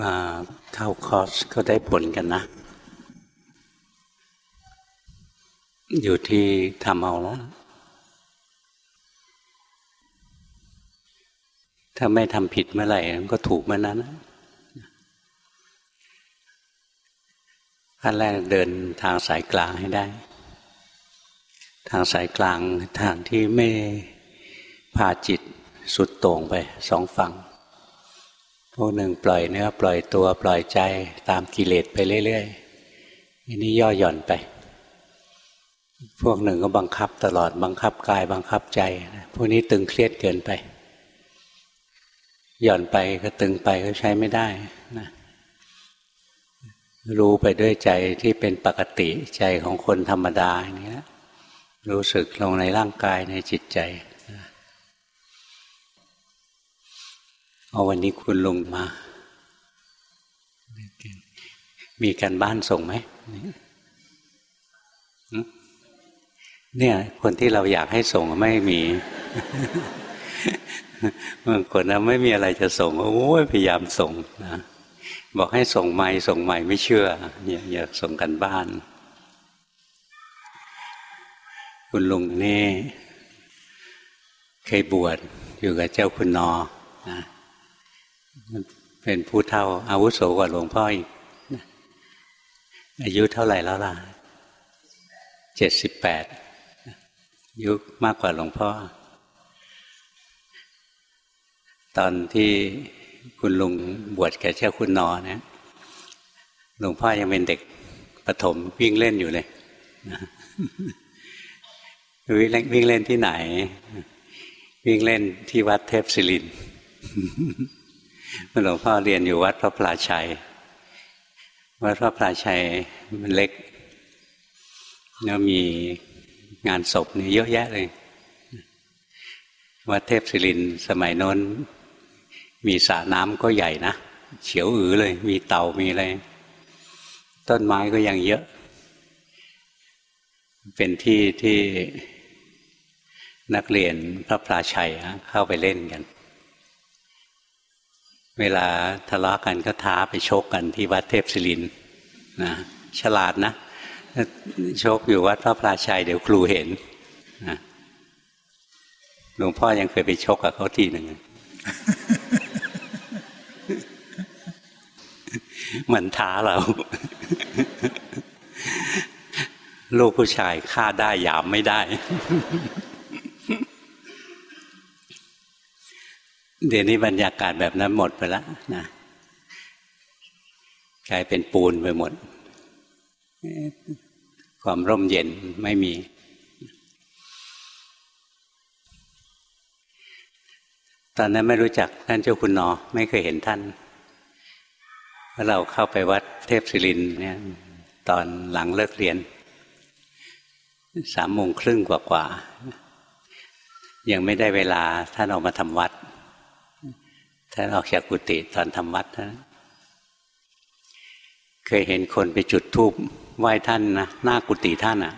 มาเข้าคอร์สก็ได้ผลกันนะ อยู่ที่ทำเอาแล้วถ้าไม่ทำผิดเมื่อไหร่ก็ถูกเมื่อนั้นขั้นแรกเดินทางสายกลางให้ได้ ทางสายกลางทางที่ไม่พาจิตสุดโต่งไปสองฝั่ง พวกหนึ่งปล่อยเนื้อปล่อยตัวปล่อยใจตามกิเลสไปเรื่อยๆอันนี้ย่อหย่อนไป พวกหนึ่งก็บังคับตลอดบังคับกายบังคับใจพวกนี้ตึงเครียดเกินไป หย่อนไปก็ตึงไปก็ใช้ไม่ได้นะรู้ไปด้วยใจที่เป็นปกติใจของคนธรรมดาอย่างนี้รู้สึกลงในร่างกายในจิตใจ เอาวันนี้คุณลุงมา มีการบ้านส่งไหม เนี่ย คนที่เราอยากให้ส่งไม่มีบางคนนะไม่มีอะไรจะส่ง โอ้ยพยายามส่งนะบอกให้ส่งใหม่ส่งใหม่ไม่เชื่ออย่าอย่าส่งกันบ้าน คุณลุงนี่ เคยบวชอยู่กับเจ้าคุณนอนะ เป็นผู้เท่าอาวุโสกว่าหลวงพ่ออีกอายุเท่าไหร่แล้วล่ะเจ็ดสิบแปดอายุมากกว่าหลวงพ่อ ตอนที่คุณลุงบวชแก่เจ้าคุณนอเนี่ยหลวงพ่อยังเป็นเด็กปฐมวิ่งเล่นอยู่เลยวิ่งเล่นวิ่งเล่นที่ไหน วิ่งเล่นที่วัดเทพศิริน หลวงพ่อเรียนอยู่วัดพระพลาชัย วัดพระพลาชัยมันเล็กแล้วมีงานศพนี่เยอะแยะเลย วัดเทพศิรินสมัยน้น มีสระน้ำก็ใหญ่นะเฉียวอือเลย มีเต่ามีอะไร ต้นไม้ก็ยังเยอะ เป็นที่ที่นักเรียนพระพลาชัยเข้าไปเล่นกัน เวลาทะเลาะกันก็ท้าไปชกกันที่วัดเทพศิรินนะฉลาดนะชกอยู่วัดพระพราชัยเดี๋ยวครูเห็นนะหลวงพ่อยังเคยไปชกกับเขาทีหนึ่งมือนท้าเรา ลูกผู้ชายฆ่าได้ยามไม่ได้ เดี๋ยวนี้บรรยากาศแบบนั้นหมดไปแล้วนะกลายเป็นปูนไปหมด ความร่มเย็นไม่มี ตอนนั้นไม่รู้จักท่านเจ้าคุณนอ ไม่เคยเห็นท่านเราเข้าไปวัดเทพศิรินเนี่ย ตอนหลังเลิกเรียน สามโมงครึ่งกว่าๆยังไม่ได้เวลาท่านออกมาทำวัด ท่านออกจากกุฏิตอนทำวัดนะเคยเห็นคนไปจุดธูปไหว้ท่านนะหน้ากุฏิท่านอะ่ะ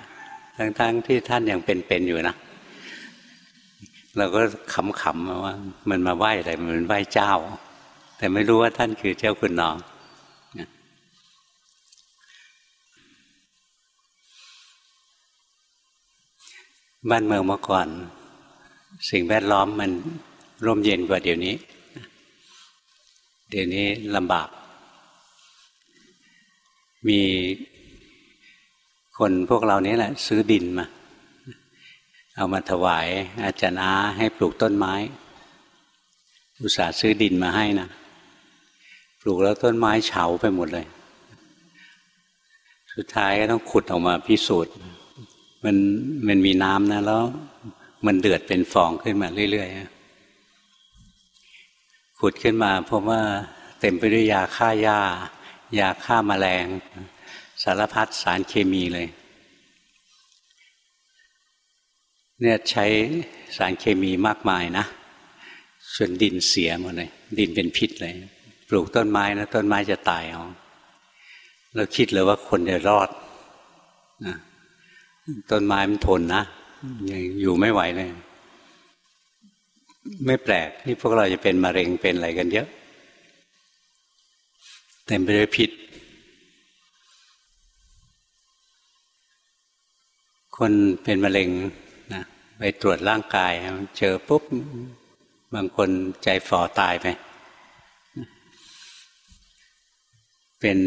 ทั้งๆทที่ท่านยังเป็นๆอยู่นะเราก็ขำๆว่า มันมาไหว้อะไรมันไหว้เจ้า แต่ไม่รู้ว่าท่านคือเจ้าคุณนองบ้านเมืองเมื่อก่อน สิ่งแวดล้อมมันร่มเย็นกว่าเดี๋ยวนี้ เดี๋ยวนี้ลำบาก มีคนพวกเรานี้แหละ ซื้อดินมา เอามาถวายอาจารย์อาให้ปลูกต้นไม้ อุตส่าห์ซื้อดินมาให้นะ ปลูกแล้วต้นไม้เฉาไปหมดเลย สุดท้ายก็ต้องขุดออกมาพิสูจน์มันมันมีน้ำนะ แล้ว มันเดือดเป็นฟองขึ้นมาเรื่อยๆ ขุดขึ้นมาเพบว่าเต็มไปด้วยยาฆ่าหญ้ายาฆ่ามาแมลง สารพัดสารเคมีเลย เนี่ยใช้สารเคมีมากมายนะจนดินเสียหมดเลย ดินเป็นพิษเลย ปลูกต้นไม้นะต้นไม้จะตายเอาเราคิดเลยว่าคนจะรอดนะต้นไม้มันทนนะยังอยู่ไม่ไหวเลย ไม่แปลกที่พวกเราจะเป็นมะเร็งเป็นอะไรกันเยอะเต็มไปด้วยพิษ คนเป็นมะเร็งนะไปตรวจร่างกาย เจอปุ๊บบางคนใจฝ่อตายไป เป็น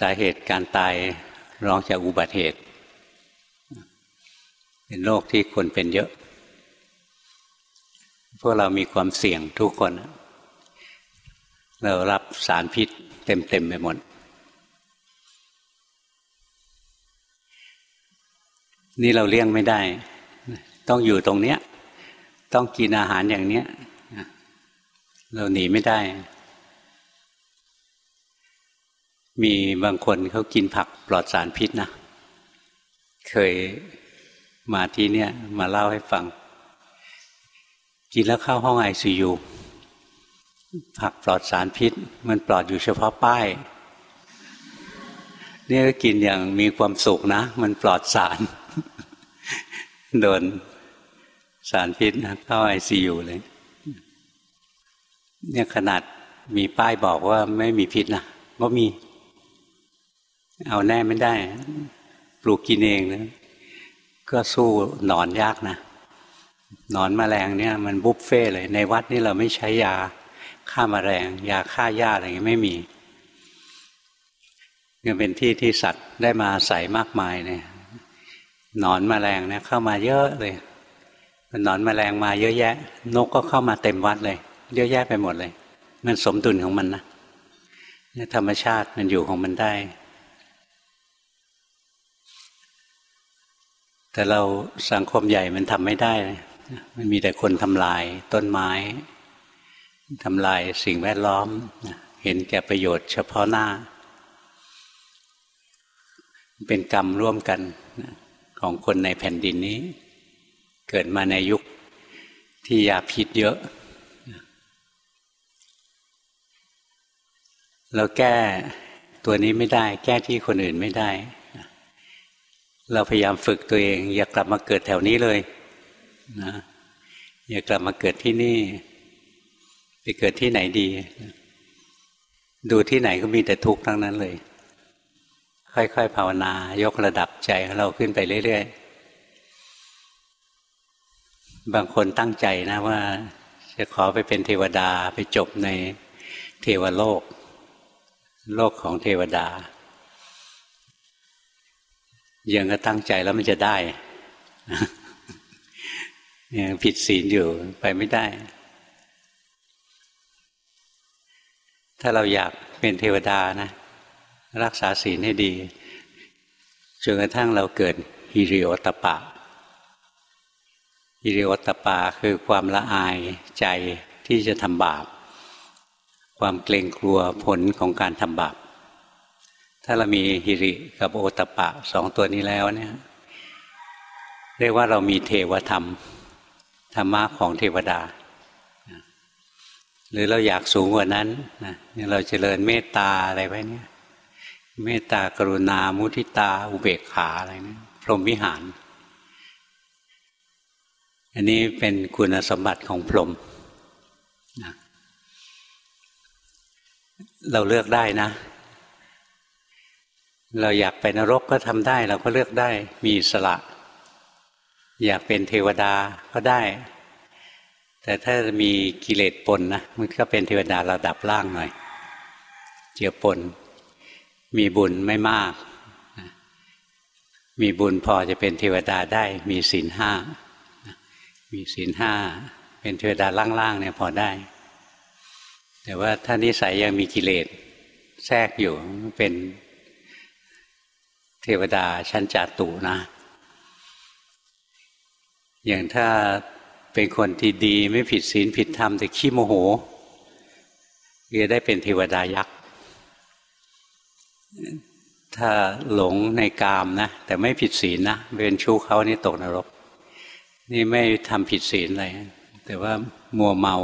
สาเหตุการตายรองจากอุบัติเหตุ เป็นโรคที่คนเป็นเยอะ วกเรามีความเสี่ยงทุกคน เรารับสารพิษเต็มๆไปหมด นี่เราเลี่ยงไม่ได้ ต้องอยู่ตรงเนี้ย ต้องกินอาหารอย่างเนี้ย เราหนีไม่ได้ มีบางคนเขากินผักปลอดสารพิษนะ เคยมาที่เนี่ยมาเล่าให้ฟัง กินแล้วเข้าห้องไอซียูผักปลอดสารพิษ มันปลอดอยู่เฉพาะป้ายนี่ก็กินอย่างมีความสุขนะ มันปลอดสาร โดนสารพิษนะเข้าไอซียูเลย เนี่ยขนาดมีป้ายบอกว่าไม่มีพิษนะก็มี เอาแน่ไม่ได้ ปลูกกินเองนะก็สู้หนอนยากนะ นอนมแมลงเนี่ยมันบุฟเฟ่เลยในวัดนี่เราไม่ใช้ยาฆ่ามาแมลงยาฆ่าหญ้าอะไรอย่างนี้ไม่มียังเป็นที่ที่สัตว์ได้มาใส่มากมายเนี่ยนอนมแมลงเนี่ยเข้ามาเยอะเลยหนนอนมแมลงมาเยอะแยะ นกก็เข้ามาเต็มวัดเลย เยอะแยะไปหมดเลย มันสมดุลของมันนะธรรมชาติมันอยู่ของมันได้ แต่เราสังคมใหญ่มันทำไม่ได้ มันมีแต่คนทำลายต้นไม้ทำลายสิ่งแวดล้อม เห็นแก่ประโยชน์เฉพาะหน้า เป็นกรรมร่วมกันของคนในแผ่นดินนี้ เกิดมาในยุคที่ยาพิษเยอะ เราแก้ตัวนี้ไม่ได้ แก้ที่คนอื่นไม่ได้ เราพยายามฝึกตัวเอง อย่ากลับมาเกิดแถวนี้เลย นะอย่ากลับมาเกิดที่นี่ ไปเกิดที่ไหนดี ดูที่ไหนก็มีแต่ทุกข์ทั้งนั้นเลย ค่อยๆภาวนายกระดับใจของเราขึ้นไปเรื่อยๆ บางคนตั้งใจนะว่า จะขอไปเป็นเทวดาไปจบในเทวโลก โลกของเทวดายังก็ตั้งใจแล้วมันจะได้ ยังผิดศีลอยู่ไปไม่ได้ ถ้าเราอยากเป็นเทวดานะ รักษาศีลให้ดีจนกระทั่งเราเกิดฮิริโอตปะฮิริโอตปะคือความละอายใจที่จะทำบาป ความเกรงกลัวผลของการทำบาป ถ้าเรามีฮิริกับโอตปะสองตัวนี้แล้วเนี่ย เรียกว่าเรามีเทวธรรม ธรรมะของเทวดา หรือเราอยากสูงกว่านั้นนะเราเจริญเมตตาอะไรไว้เนี่ยเมตตากรุณา มุทิตา อุเบกขาอะไรเนี่ยพรหมวิหาร อันนี้เป็นคุณสมบัติของพรหมนะเราเลือกได้นะ เราอยากไปนรกก็ทำได้ เราก็เลือกได้มีสละ อยากเป็นเทวดาก็ได้ แต่ถ้ามีกิเลสปนนะมันก็เป็นเทวดาระดับล่างหน่อย เจือปน มีบุญไม่มาก มีบุญพอจะเป็นเทวดาได้ มีศีลห้ามีศีลห้าเป็นเทวดาล่างๆเนี่ยพอได้ แต่ว่าถ้านิสัยยังมีกิเลสแทรกอยู่เป็นเทวดาชั้นจาตุนะ อย่างถ้าเป็นคนที่ดีไม่ผิดศีลผิดธรรมแต่ขี้โมโหจะได้เป็นเทวดายักษ์ถ้าหลงในกามนะแต่ไม่ผิดศีลนะเป็นชู้เขานี่ตกนรก นี่ไม่ทำผิดศีลอะไรแต่ว่ามัวเมา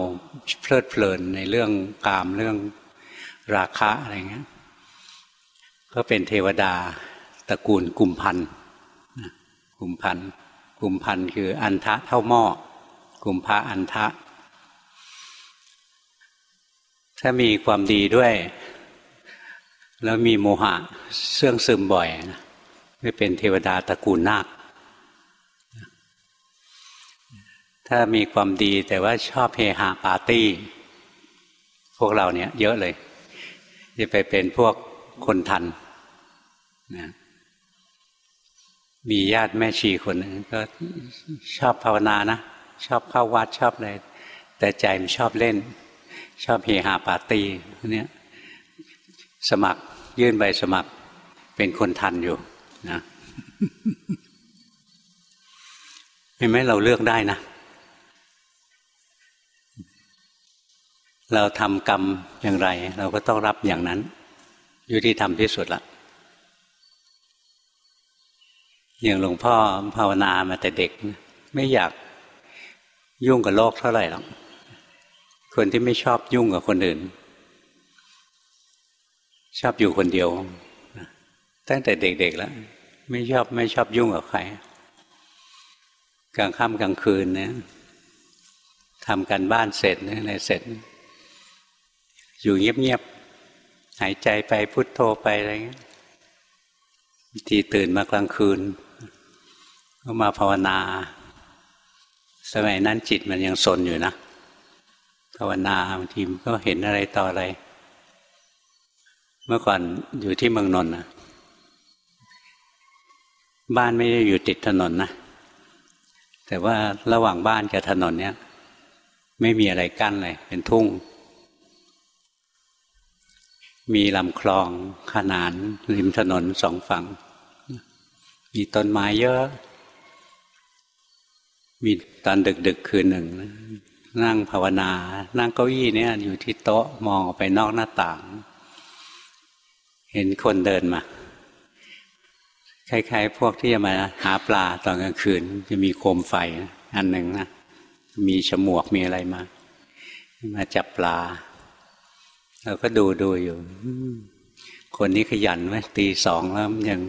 เพลิดเพลินในเรื่องกามเรื่องราคะอะไรเงี้ยก็เป็นเทวดาตระกูลกุมพันกุมพัน กุมพันคืออันทะเท่าหม้อกุมภะอันทะ ถ้ามีความดีด้วย แล้วมีโมหะเสื่องซึมบ่อยไม่เป็นเทวดาตระกูลนาค ถ้ามีความดีแต่ว่าชอบเฮฮาปาร์ตี้ พวกเราเนี่ยเยอะเลย จะไปเป็นพวกคนทันนะ มีญาติแม่ชีคนนึงก็ชอบภาวนานะ ชอบเข้าวัดชอบอะไรแต่ใจมันชอบเล่น ชอบเฮฮาปาร์ตี้เนี่ยสมัครยื่นใบสมัครเป็นคนทันอยู่นะเห็นไหมเราเลือกได้นะ เราทำกรรมอย่างไร เราก็ต้องรับอย่างนั้น ยุติธรรมที่สุดละ อย่างหลวงพ่อภาวนามาแต่เด็ก ไม่อยากยุ่งกับโลกเท่าไหร่หรอกคนที่ไม่ชอบยุ่งกับคนอื่น ชอบอยู่คนเดียว ตั้งแต่เด็กๆแล้ว ไม่ชอบไม่ชอบยุ่งกับใครกลางค่ำกลางคืนเนี่ยทำกันบ้านเสร็จอะไรเสร็จ อยู่เงียบๆหายใจไปพุทโธไปอะไรเงี้ยทีตื่นมากลางคืน ก็มาภาวนา สมัยนั้นจิตมันยังสนอยู่นะ ภาวนาบางทีก็เห็นอะไรต่ออะไร เมื่อก่อนอยู่ที่เมืองนนท์นะบ้านไม่ได้อยู่ติดถนนนะ แต่ว่าระหว่างบ้านกับถนนเนี้ยไม่มีอะไรกั้นเลย เป็นทุ่ง มีลำคลองขนานริมถนนสองฝั่ง มีต้นไม้เยอะ มีตอนดึกๆคืนหนึ่งนั่งภาวนา นั่งเก้าอี้เนี่ยอยู่ที่โต๊ะมองออกไปนอกหน้าต่าง เห็นคนเดินมาคล้ายๆ พวกที่จะมาหาปลาตอนกลางคืน จะมีโคมไฟอันหนึ่งนะมีฉมวกมีอะไรมา มาจับปลาเราก็ดูดูอยู่คนนี้ขยันไหมตีสองแล้วยัง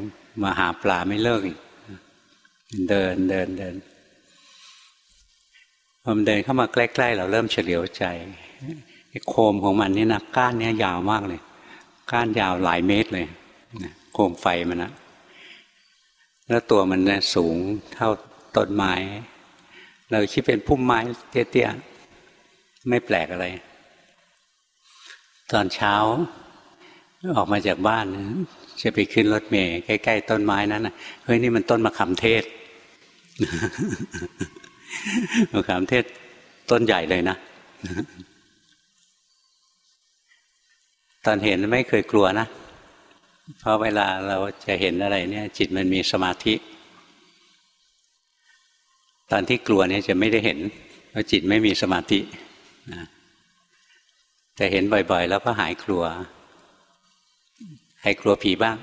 มาหาปลาไม่เลิกอีกเดินเดินเดิน พอมันเดินเข้ามาใกล้ๆเราเริ่มเฉลียวใจโคมของมันนี่นะก้านนี้ยาวมากเลย ก้านยาวหลายเมตรเลยโคมไฟมันนะแล้วตัวมันเนี่ยสูงเท่าต้นไม้ เราคิดเป็นพุ่มไม้เตี้ยๆไม่แปลกอะไร ตอนเช้า ออกมาจากบ้านจะไปขึ้นรถเมย์ใกล้ ๆ ต้นไม้นั้นนะเฮ้ยนี่มันต้นมะขามเทศ มะขามเทศต้นใหญ่เลยนะ ตอนเห็นไม่เคยกลัวนะ เพราะเวลาเราจะเห็นอะไรเนี่ย จิตมันมีสมาธิ ตอนที่กลัวเนี่ยจะไม่ได้เห็น เพราะจิตไม่มีสมาธิแต่เห็นบ่อย ๆ แล้วก็หายกลัว ใครกลัวผีบ้าง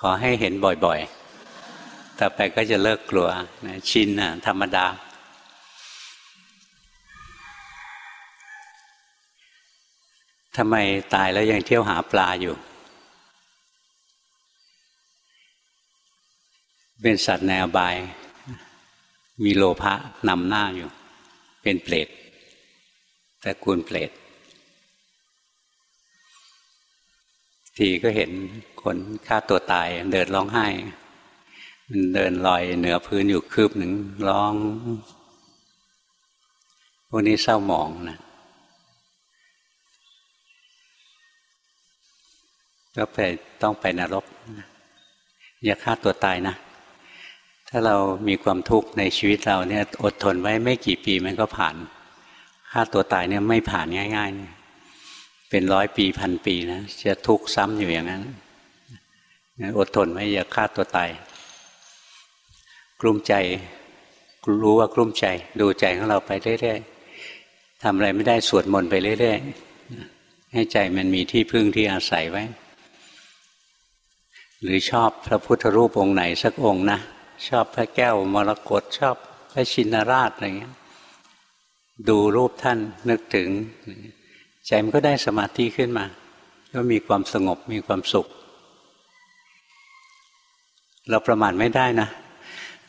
ขอให้เห็นบ่อย ๆ ต่อไปก็จะเลิกกลัวชินนะธรรมดา ทำไมตายแล้วยังเที่ยวหาปลาอยู่ เป็นสัตว์ในอบาย มีโลภะนำหน้าอยู่ เป็นเปรตแต่กูลเปรตทีก็เห็นคนฆ่าตัวตายเดินร้องไห้ มันเดินลอยเหนือพื้นอยู่คืบหนึ่งร้องพวกนี้เศร้าหมองนะก็ไปต้องไปนรก อย่าฆ่าตัวตายนะ ถ้าเรามีความทุกข์ในชีวิตเราเนี่ย อดทนไว้ไม่กี่ปีมันก็ผ่านฆ่าตัวตายเนี่ยไม่ผ่านง่ายๆ เป็นร้อยปีพันปีนะจะทุกข์ซ้ำอยู่อย่างนั้น อดทนไว้อย่าฆ่าตัวตาย กลุ้มใจ รู้ว่ากลุ้มใจ ดูใจของเราไปเรื่อยๆทำอะไรไม่ได้สวดมนต์ไปเรื่อยๆให้ใจมันมีที่พึ่งที่อาศัยไว้ หรือชอบพระพุทธรูปองค์ไหนสักองค์นะชอบพระแก้วมรกตชอบพระชินราชอะไรเงี้ยดูรูปท่านนึกถึง ใจมันก็ได้สมาธิขึ้นมา ก็มีความสงบมีความสุข เราประมาทไม่ได้นะ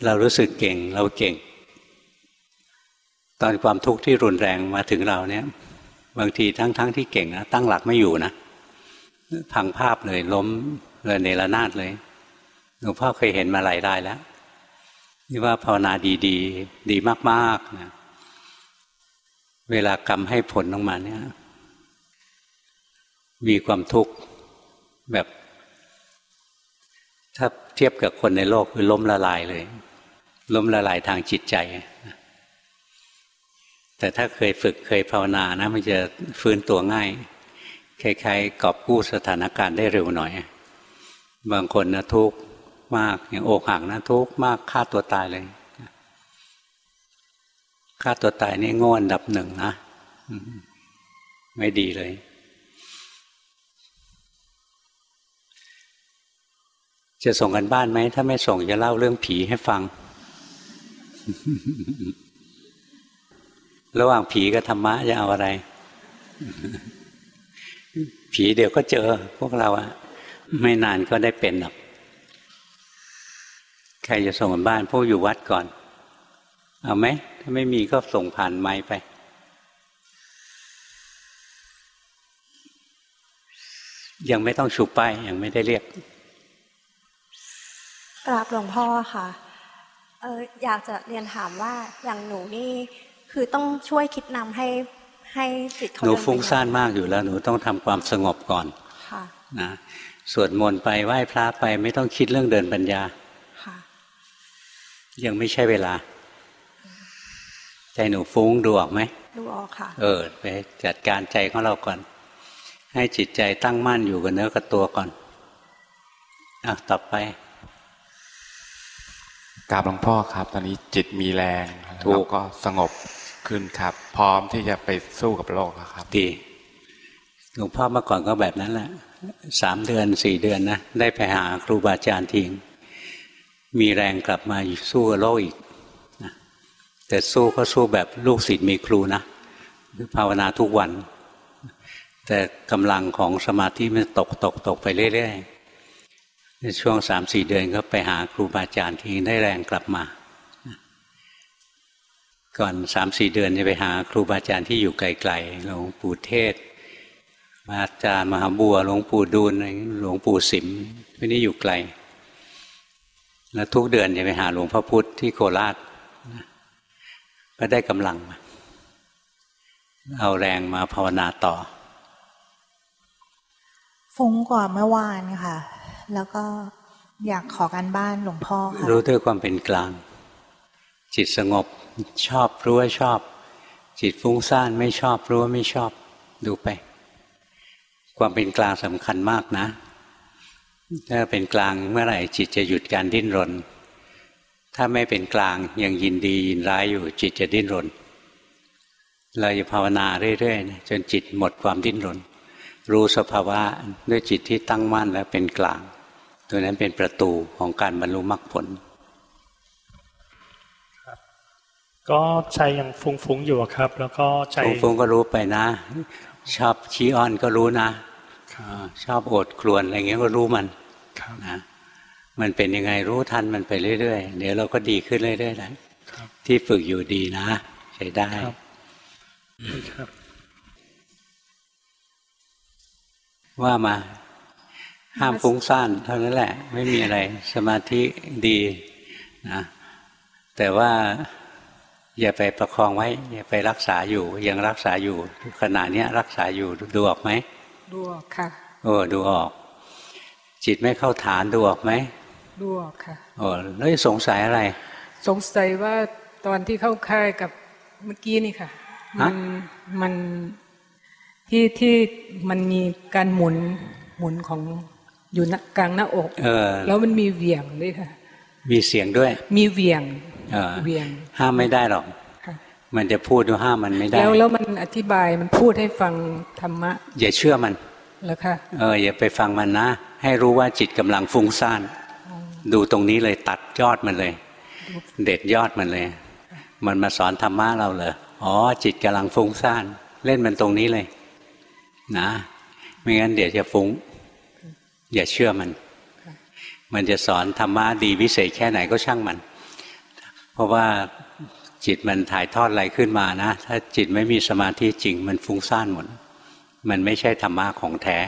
เรารู้สึกเก่งเราเก่ง ตอนความทุกข์ที่รุนแรงมาถึงเราเนี่ย บางทีทั้งๆทที่เก่งนะตั้งหลักไม่อยู่นะพังภาพเลยล้มเลยเนรนาดเลยหลวงพ่อเคยเห็นมาหลายรายแล้วนี่ว่าภาวนาดีดีดีมากๆนะเวลากรรมให้ผลออกมาเนี่ย มีความทุกข์แบบ ถ้าเทียบกับคนในโลกคือล้มละลายเลย ล้มละลายทางจิตใจ แต่ถ้าเคยฝึกเคยภาวนานะ มันจะฟื้นตัวง่ายคล้ายๆกอบกู้สถานการณ์ได้เร็วหน่อย บางคนนะทุกข์มากอย่างอกหักนะทุกข์มากฆ่าตัวตายเลยฆ่าตัวตายนี่โง่อันดับหนึ่งนะไม่ดีเลย จะส่งกันบ้านไหม ถ้าไม่ส่งจะเล่าเรื่องผีให้ฟัง ระหว่างผีกับธรรมะจะเอาอะไร ผีเดี๋ยวก็เจอพวกเราอะไม่นานก็ได้เป็นหรอก ใครจะส่งบ้านพวกอยู่วัดก่อน เอาไหม ถ้าไม่มีก็ส่งผ่านไม้ไป ยังไม่ต้องชูป้ายยังไม่ได้เรียกกราบหลวงพ่อค่ะ เอออยากจะเรียนถามว่าอย่างหนูนี่คือต้องช่วยคิดนำให้ให้จิตเขาหนูฟุ้งซ่านมากอยู่แล้ว หนูต้องทำความสงบก่อนค่ะนะสวดมนต์ไปไหว้พระไปไม่ต้องคิดเรื่องเดินปัญญาค่ะยังไม่ใช่เวลา ใจหนูฟุ้งดูออกไหมดูออกค่ะ เออไปจัดการใจของเราก่อน ให้จิตใจตั้งมั่นอยู่กับเนื้อกับตัวก่อนอะต่อไป กราบหลวงพ่อครับ ตอนนี้จิตมีแรงแล้วก็สงบขึ้นครับ พร้อมที่จะไปสู้กับโลกแล้วครับดีหลวงพ่อเมื่อก่อนก็แบบนั้นแหละสามเดือนสี่เดือนนะได้ไปหาครูบาอาจารย์ทิ้งมีแรงกลับมาสู้กับโลกอีกนะแต่สู้ก็สู้แบบลูกศิษย์มีครูนะภาวนาทุกวัน แต่กำลังของสมาธิมันตกตกตกไปเรื่อยๆใน ช่วงสามสี่เดือนก็ไปหาครูบาอาจารย์ทีได้แรงกลับมา ก่อนสามสี่เดือนจะไปหาครูบาอาจารย์ที่อยู่ไกลๆหลวงปู่เทศอาจารย์มหาบัวหลวงปู่ดูลหลวงปู่สิมพวกนี้อยู่ไกล แล้วทุกเดือนจะไปหาหลวงพ่อพุธที่โคราชก็ได้กำลังมาเอาแรงมาภาวนาต่อ ฟุ้งกว่าเมื่อวานค่ะ แล้วก็อยากขอการบ้านหลวงพ่อค่ะรู้ด้วยความเป็นกลาง จิตสงบชอบรู้ว่าชอบ จิตฟุ้งซ่านไม่ชอบรู้ว่าไม่ชอบดูไป ความเป็นกลางสำคัญมากนะ ถ้าเป็นกลางเมื่อไหร่จิตจะหยุดการดิ้นรน ถ้าไม่เป็นกลางยังยินดียินร้ายอยู่ จิตจะดิ้นรน เราจะภาวนาเรื่อยๆจนจิตหมดความดิ้นรน รู้สภาวะด้วยจิตที่ตั้งมั่นและเป็นกลาง ตัวนั้นเป็นประตูของการบรรลุมรรคผลก็ใจยังฟุ้งๆอยู่ครับ แล้วก็ใจฟุ้งๆก็รู้ไปนะ ชอบชี้อ้อนก็รู้นะชอบโอดครวนอะไรเงี้ยก็รู้มันนะมันเป็นยังไงรู้ทันมันไปเรื่อยๆ เดี๋ยวเราก็ดีขึ้นเรื่อยๆแล้วที่ฝึกอยู่ดีนะ ใช้ได้ว่ามา ห้ามฟุ้งซ่านเท่านั้นแหละ ไม่มีอะไร สมาธิดีนะแต่ว่าอย่าไปประคองไว้ อย่าไปรักษาอยู่ ยังรักษาอยู่ขณะนี้รักษาอยู่ดูออกไหมดูออกค่ะโอ้ดูออก จิตไม่เข้าฐานดูออกไหมดูออกค่ะโอ้แล้วสงสัยอะไร สงสัยว่าตอนที่เข้าค่ายกับเมื่อกี้นี่ค่ะ มันมันที่ที่มันมีการหมุนหมุนของ อยู่กลางหน้าอก เออ แล้วมันมีเวียงด้วยค่ะ มีเสียงด้วย มีเวียงเวียง ห้ามไม่ได้หรอกมันจะพูดดูห้ามมันไม่ได้ แล้วแล้วมันอธิบายมันพูดให้ฟังธรรมะ อย่าเชื่อมันแล้วค่ะเอออย่าไปฟังมันนะ ให้รู้ว่าจิตกำลังฟุ้งซ่าน ดูตรงนี้เลยตัดยอดมันเลย เด็ดยอดมันเลย มันมาสอนธรรมะเราเลยอ๋อจิตกำลังฟุ้งซ่าน เล่นมันตรงนี้เลย นะ ไม่งั้นเดี๋ยวจะฟุ้ง อย่าเชื่อมัน มันจะสอนธรรมะดีวิเศษแค่ไหนก็ช่างมัน เพราะว่าจิตมันถ่ายทอดอะไรขึ้นมานะ ถ้าจิตไม่มีสมาธิจริง มันฟุ้งซ่านหมด มันไม่ใช่ธรรมะของแท้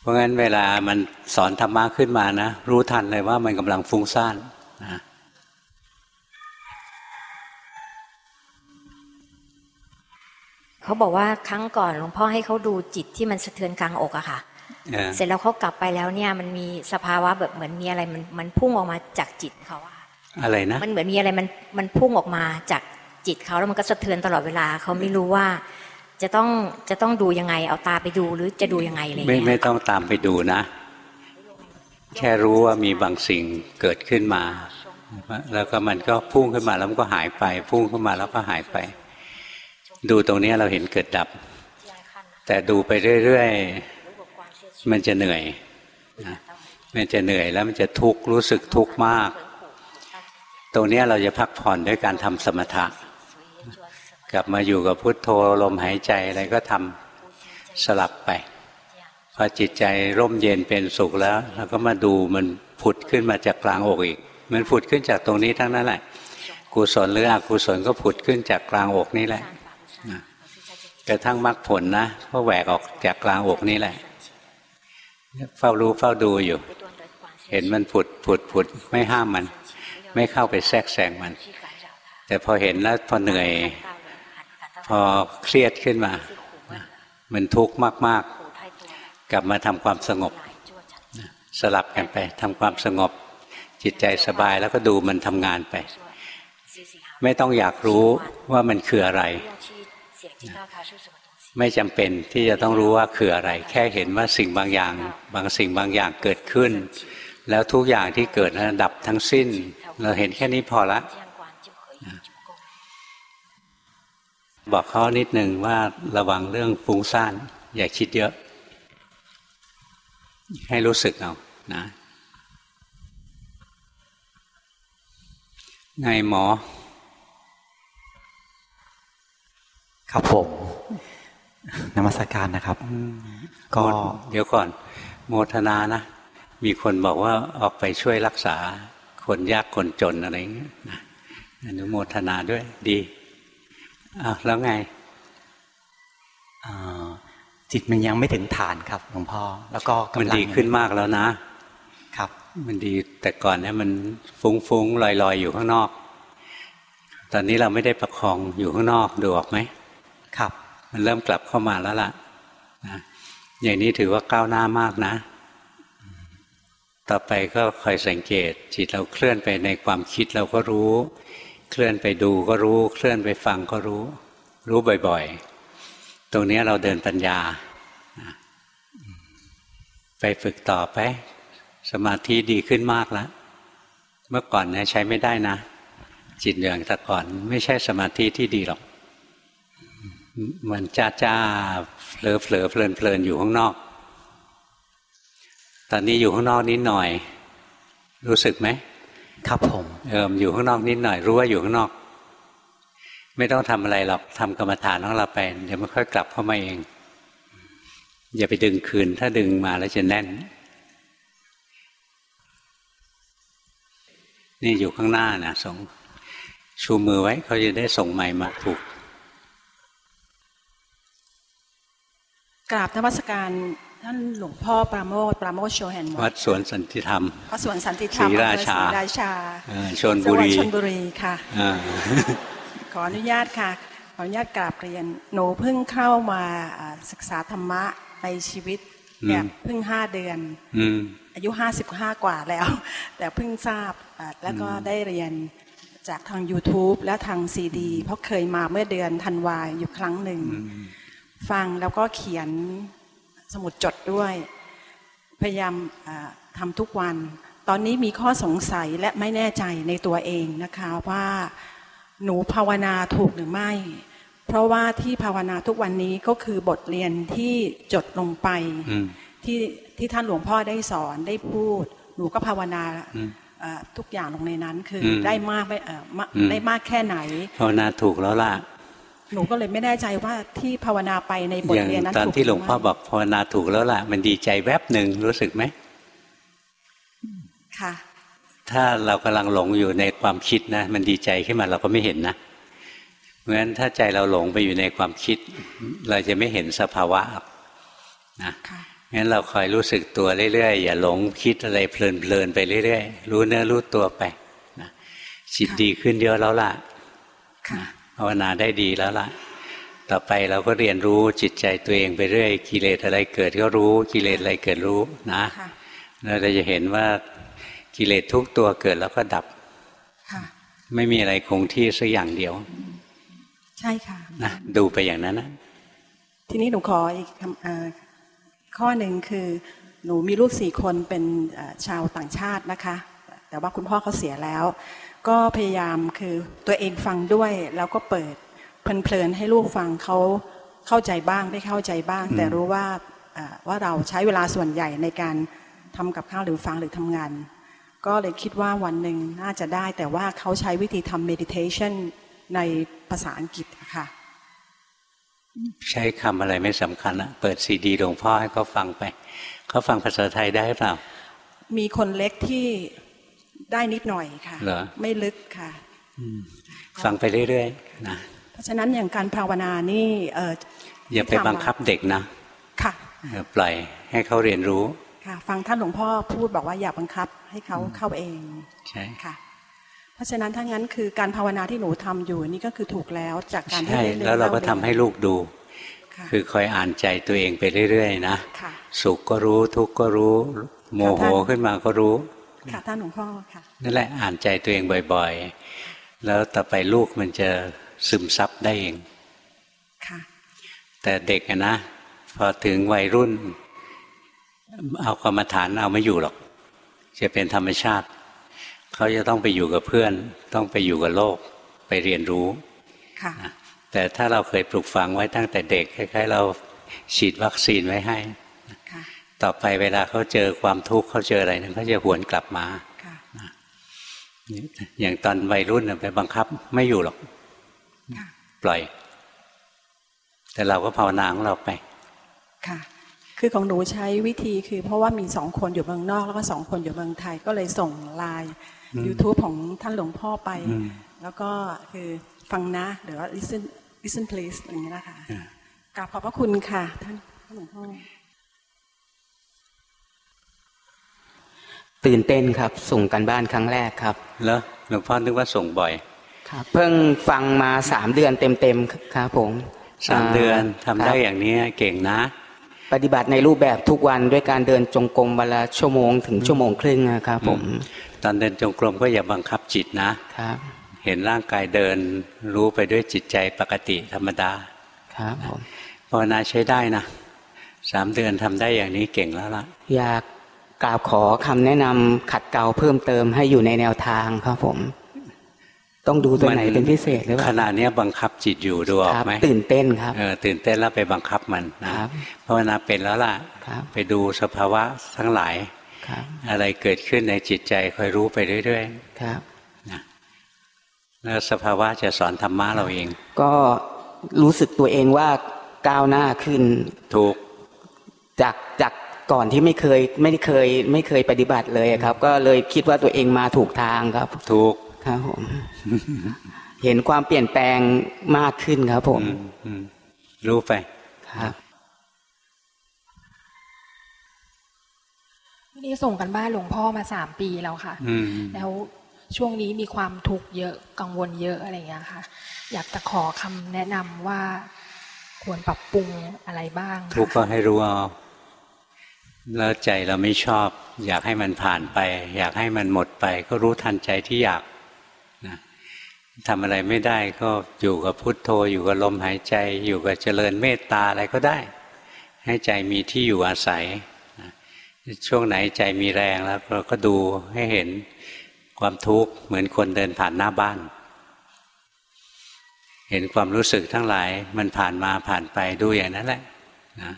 เพราะงั้นเวลามันสอนธรรมะขึ้นมานะ รู้ทันเลยว่ามันกำลังฟุ้งซ่านนะ เขาบอกว่าครั้งก่อนหลวงพ่อให้เขาดูจิตที่มันสะเทือนกลางอกอะค่ะเออเสร็จแล้วเขากลับไปแล้วเนี่ยมันมีสภาวะแบบเหมือนมีอะไรมันมันพุ่งออกมาจากจิตเขาอะอะไรนะมันเหมือนมีอะไรมันมันพุ่งออกมาจากจิตเขาแล้วมันก็สะเทือนตลอดเวลาเขาไม่รู้ว่าจะต้องจะต้องดูยังไง เอาตาไปดูหรือจะดูยังไงอะไรไม่เงี้ไม่ยต้องตามไปดูนะ แค่รู้ว่ามีบางสิ่งเกิดขึ้นมา แล้วก็มันก็พุ่งขึ้นมาแล้วมันก็หายไป พุ่งขึ้นมาแล้วก็หายไป ดูตรงนี้เราเห็นเกิดดับ แต่ดูไปเรื่อยๆ มันจะเหนื่อยนะมันจะเหนื่อยแล้วมันจะทุกข์รู้สึกทุกข์มาก ตรงนี้เราจะพักผ่อนด้วยการทำสมถะ กลับมาอยู่กับพุทโธลมหายใจอะไรก็ทำสลับไป พอจิตใจร่มเย็นเป็นสุขแล้วเราก็มาดูมันผุดขึ้นมาจากกลางอกอีก มันผุดขึ้นจากตรงนี้ทั้งนั้นแหละ กุศลหรืออกุศลก็ผุดขึ้นจากกลางอกนี่แหละนะ กระทั่งมรรคผลนะก็แหวกออกจากกลางอกนี่แหละ เฝ้ารู้เฝ้าดูอยู่ เห็นมันผุดผุดผุดไม่ห้ามมัน ไม่เข้าไปแทรกแซงมัน แต่พอเห็นแล้วพอเหนื่อย พอเครียดขึ้นมา มันทุกข์มาก ๆ กลับมาทำความสงบ สลับกันไปทำความสงบ จิตใจสบายแล้วก็ดูมันทำงานไป ไม่ต้องอยากรู้ว่ามันคืออะไร ไม่จำเป็นที่จะต้องรู้ว่าคืออะไร แค่เห็นว่าสิ่งบางอย่าง บางสิ่งบางอย่างเกิดขึ้น แล้วทุกอย่างที่เกิดนั้นดับทั้งสิ้น เราเห็นแค่นี้พอละบอกเขานิดหนึ่งว่าระวังเรื่องฟุ้งซ่าน อย่าคิดเยอะ ให้รู้สึกเอานะ ไงหมอ ครับผมนมัสการนะครับก็โมเดี๋ยวก่อน โมทนานะ มีคนบอกว่าออกไปช่วยรักษา คนยากคนจนอะไรอย่างเงี้ยนะอนุโมทนาด้วย ดีอ้าวแล้วไงเอ่อจิตมันยังไม่ถึงฐานครับหลวงพ่อแล้วก็กำลังมันดีขึ้นมากแล้วนะ ครับ มันดีแต่ก่อนเนี่ยมันฟุ้งฟุ้งลอยลอยๆอยู่ข้างนอก ตอนนี้เราไม่ได้ประคองอยู่ข้างนอกดูออกไหม ครับ มันเริ่มกลับเข้ามาแล้วล่ะนะอย่างนี้ถือว่าก้าวหน้ามากนะ ต่อไปก็คอยสังเกต จิตเราเคลื่อนไปในความคิดเราก็รู้ เคลื่อนไปดูก็รู้ เคลื่อนไปฟังก็รู้ รู้บ่อยๆ ตรงนี้เราเดินปัญญา ไปฝึกต่อไป สมาธิดีขึ้นมากแล้ว เมื่อก่อนเนี่ยใช้ไม่ได้นะ จิตอย่างแต่ก่อนไม่ใช่สมาธิที่ดีหรอก มันจ้าจ้าเผลอเผลอเพลินเพลินอยู่ข้างนอก ตอนนี้อยู่ข้างนอกนิดหน่อย รู้สึกไหมครับผมเออมอยู่ข้างนอกนิดหน่อย รู้ว่าอยู่ข้างนอก ไม่ต้องทำอะไรหรอกทำกรรมฐานของเราไปเดี๋ยวมันค่อยกลับเข้ามาเอง อย่าไปดึงคืน ถ้าดึงมาแล้วจะแน่น นี่อยู่ข้างหน้านะส่งชูมือไว้เขาจะได้ส่งไมค์มาถูก กราบนมัสการท่านหลวงพ่อปราโมทปราโมทโชแฮนวัดสวนสันติธรรมพระสวนสันติธรรมศรีราชาอำเภอศรีราชาเออชนบุรีจังหวัดชนบุรีค่ะอ่าขออนุญาตค่ะขออนุญาตกราบเรียนหนูเพิ่งเข้ามาอ่าศึกษาธรรมะในชีวิตแบบเพิ่งห้าเดือนอืมอายุห้าสิบห้ากว่าแล้ว แต่เพิ่งทราบอ่าแล้วก็ได้เรียนจากทาง YouTube และทางซีดีเพราะเคยมาเมื่อเดือนธันวาอยู่ครั้งหนึ่ง ฟังแล้วก็เขียนสมุดจดด้วย พยายามอ่าทำทุกวัน ตอนนี้มีข้อสงสัยและไม่แน่ใจในตัวเองนะคะว่าหนูภาวนาถูกหรือไม่ เพราะว่าที่ภาวนาทุกวันนี้ก็คือบทเรียนที่จดลงไปอืมที่ที่ท่านหลวงพ่อได้สอนได้พูด หนูก็ภาวนาอืมเอ่อทุกอย่างลงในนั้นคืออมได้มากไม่เอ่อมะอืมได้มากแค่ไหน ภาวนาถูกแล้วล่ะ หนูก็เลยไม่แน่ใจว่าที่ภาวนาไปในบทอย่างเรียนนั้นตอนถูกที่หลวงพ่อรืไม่บอกภาวนาถูกแล้วล่ะ มันดีใจแวบหนึ่งรู้สึกไหมค่ะ ถ้าเรากำลังหลงอยู่ในความคิดนะ มันดีใจขึ้นมาเราก็ไม่เห็นนะเพราะฉะนั้นถ้าใจเราหลงไปอยู่ในความคิด เราจะไม่เห็นสภาวะหรอกนะค่ะงงั้นเราคอยรู้สึกตัวเรื่อยๆอย่าหลงคิดอะไรเพลินๆไปเรื่อยๆรู้เนื้อรู้ตัวไปนะจิตดีขึ้นเยอะแล้วล่ะค่ะ ภาวนาได้ดีแล้วล่ะ ต่อไปเราก็เรียนรู้จิตใจตัวเองไปเรื่อยกิเลสอะไรเกิดก็รู้กิเลสอะไรเกิดรู้นะค่ะเราจะเห็นว่ากิเลสทุกตัวเกิดแล้วก็ดับค่ะไม่มีอะไรคงที่สักอย่างเดียว ใช่ค่ะนะดูไปอย่างนั้นนะทีนี้หนูขออีกคำเอ่อข้อหนึ่งคือหนูมีลูกสี่คนเป็นเอ่อชาวต่างชาตินะคะ แต่ว่าคุณพ่อเขาเสียแล้ว ก็พยายามคือตัวเองฟังด้วย แล้วก็เปิดเพลินๆให้ลูกฟังเขาเข้าใจบ้างไม่เข้าใจบ้าง แต่รู้ว่าเอ่อว่าเราใช้เวลาส่วนใหญ่ในการทำกับข้าวหรือฟังหรือทำงาน ก็เลยคิดว่าวันหนึ่งน่าจะได้ แต่ว่าเขาใช้วิธีทำ meditation ในภาษาอังกฤษอะค่ะ ใช้คำอะไรไม่สำคัญนะเปิดซีดีหลวงพ่อให้เขาฟังไปเขาฟังภาษาไทยได้เปล่ามีคนเล็กที่ ได้นิดหน่อยค่ะเหรอไม่ลึกค่ะฟังไปเรื่อยๆนะเพราะฉะนั้นอย่างการภาวนานี่เอออย่าไปบังคับเด็กนะค่ะเออปล่อยให้เขาเรียนรู้ค่ะฟังท่านหลวงพ่อพูดบอกว่าอย่าบังคับให้เขาเข้าเองใช่ค่ะเพราะฉะนั้นถ้างั้นคือการภาวนาที่หนูทำอยู่นี่ก็คือถูกแล้วจากการที่ใช่ได้ยนแล้วเราก็ทำให้ลูกดูค่ะคือคอยอ่านใจตัวเองไปเรื่อยๆนะค่ะสุขก็รู้ทุกข์ก็รู้ โมโหค่ะท่านขึ้นมาก็รู้ ค่ะท่านหลวงพ่อค่ะนั่นแหละอ่านใจตัวเองบ่อย ๆ แล้วต่อไปลูกมันจะซึมซับได้เองค่ะแต่เด็กอะนะ พอถึงวัยรุ่น เอากรรมฐานเอาไม่อยู่หรอก จะเป็นธรรมชาติ เขาจะต้องไปอยู่กับเพื่อน ต้องไปอยู่กับโลกไปเรียนรู้ค่ะแต่ถ้าเราเคยปลูกฝังไว้ตั้งแต่เด็กคล้ายๆเราฉีดวัคซีนไว้ให้ค่ะ ต่อไปเวลาเขาเจอความทุกข์เขาเจออะไรนึงเขาจะหวนกลับมาค่ะอย่างตอนวัยรุ่นน่ะไปบังคับไม่อยู่หรอกค่ะปล่อย แต่เราก็ภาวนาของเราไป ค่ะ คือของหนูใช้วิธีคือ เพราะว่ามีสองคนอยู่เมืองนอก แล้วก็สองคนอยู่เมืองไทยก็เลยส่งไลน์อืม YouTube ของท่านหลวงพ่อไปอืมแล้วก็คือฟังนะหรือว่า listen listen please อย่างนี้นะคะอ่ากราบขอบพระคุณค่ะ ท่านท่านหลวงพ่อ ตื่นเต้นครับ ส่งกันบ้านครั้งแรกครับแล้วหลวงพ่อนึกว่าส่งบ่อยครับเพิ่งฟังมาสามเดือนเต็มๆครับผมสามเดือนทำได้ครับอย่างนี้เก่งนะ ปฏิบัติในรูปแบบทุกวันด้วยการเดินจงกรมวันละชั่วโมงถึงชั่วโมงครึ่งนะครับผมตอนเดินจงกรมก็อย่าบังคับจิตนะครับเห็นร่างกายเดินรู้ไปด้วยจิตใจปกติธรรมดาครับผมภาวนาใช้ได้นะสามเดือนทำได้อย่างนี้เก่งแล้วล่ะ อยาก กราบขอคำแนะนำขัดเกลาเพิ่มเติมให้อยู่ในแนวทางครับผม ต้องดูตัวไหนเป็นพิเศษหรือเปขล่าณะเนี้ยบังคับจิตอยู่ดูออคกรับไหมตื่นเต้นครับเออตื่นเต้นแล้วไปบังคับมันนะครับภาวนาเป็นแล้วล่ะครับไปดูสภาวะทั้งหลายครับอะไรเกิดขึ้นในจิตใจคอยรู้ไปเรื่อยครับๆนะแล้วสภาวะจะสอนธรรมะเราเอง ก็รู้สึกตัวเองว่าก้าวหน้าขึ้น ถูกจากจาก ก่อนที่ไม่เคยไม่เคย ไม่เคยปฏิบัติเลยครับ ก็เลยคิดว่าตัวเองมาถูกทางครับ ถูกครับผม เห็นความเปลี่ยนแปลงมากขึ้นครับ ผมอืมอืมรู้ไปครับวันนี้ส่งกันบ้านหลวงพ่อมาสามปีแล้วค่ะอืมแล้วช่วงนี้มีความทุกข์เยอะกังวลเยอะอะไรอย่างเงี้ยค่ะ อยากจะขอคำแนะนำว่าควรปรับปรุงอะไรบ้างค่ะทุกข์ก็ให้รู้เอา แล้วใจเราไม่ชอบ อยากให้มันผ่านไป อยากให้มันหมดไป ก็รู้ทันใจที่อยากนะทำอะไรไม่ได้ก็อยู่กับพุทโธ อยู่กับลมหายใจ อยู่กับเจริญเมตตาอะไรก็ได้ ให้ใจมีที่อยู่อาศัยนะช่วงไหนใจมีแรงแล้วเราก็ดูให้เห็นความทุกข์เหมือนคนเดินผ่านหน้าบ้าน เห็นความรู้สึกทั้งหลายมันผ่านมาผ่านไปดูอย่างนั้นแหละนะ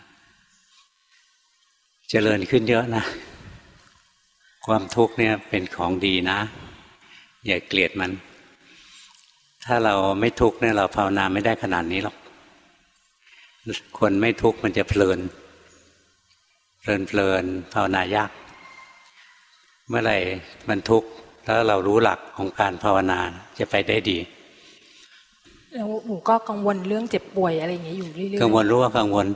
เจริญขึ้นเยอะนะ ความทุกข์เนี่ยเป็นของดีนะ อย่าเกลียดมัน ถ้าเราไม่ทุกข์เนี่ยเราภาวนาไม่ได้ขนาดนี้หรอก คนไม่ทุกข์มันจะเพลิน เพลินเพลินภาวนายาก เมื่อไหร่มันทุกข์แล้วเรารู้หลักของการภาวนาจะไปได้ดีแล้วหนูก็กังวลเรื่องเจ็บป่วยอะไรอย่างเงี้ยอยู่เรื่อยๆกังวลรู้ว่ากังวล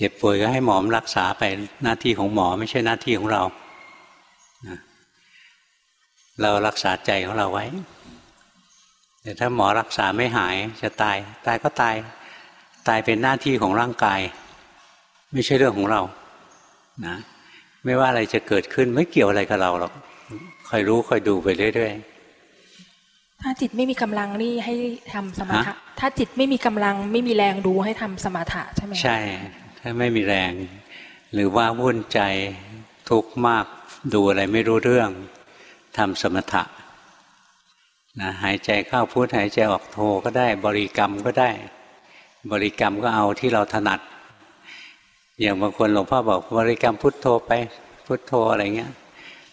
เจ็บป่วยก็ให้หมอมรักษาไปหน้าที่ของหมอไม่ใช่หน้าที่ของเรา เรารักษาใจของเราไว้ แต่ถ้าหมอรักษาไม่หายจะตาย ตายก็ตาย ตายเป็นหน้าที่ของร่างกาย ไม่ใช่เรื่องของเรา นะ ไม่ว่าอะไรจะเกิดขึ้นไม่เกี่ยวอะไรกับเราหรอกคอยรู้คอยดูไปเรื่อยๆถ้าจิตไม่มีกำลังนี่ให้ทำสมถะ ถ้าจิตไม่มีกำลังไม่มีแรงดูให้ทำสมถะใช่ไหมใช่ ถ้าไม่มีแรง หรือว่าวุ่นใจทุกข์มากดูอะไรไม่รู้เรื่องทำสมถะนะหายใจเข้าพุทหายใจออกโทก็ได้ บริกรรมก็ได้ บริกรรมก็เอาที่เราถนัด อย่างบางคนหลวงพ่อบอกบริกรรมพุทโธไปพุทโธอะไรเงี้ย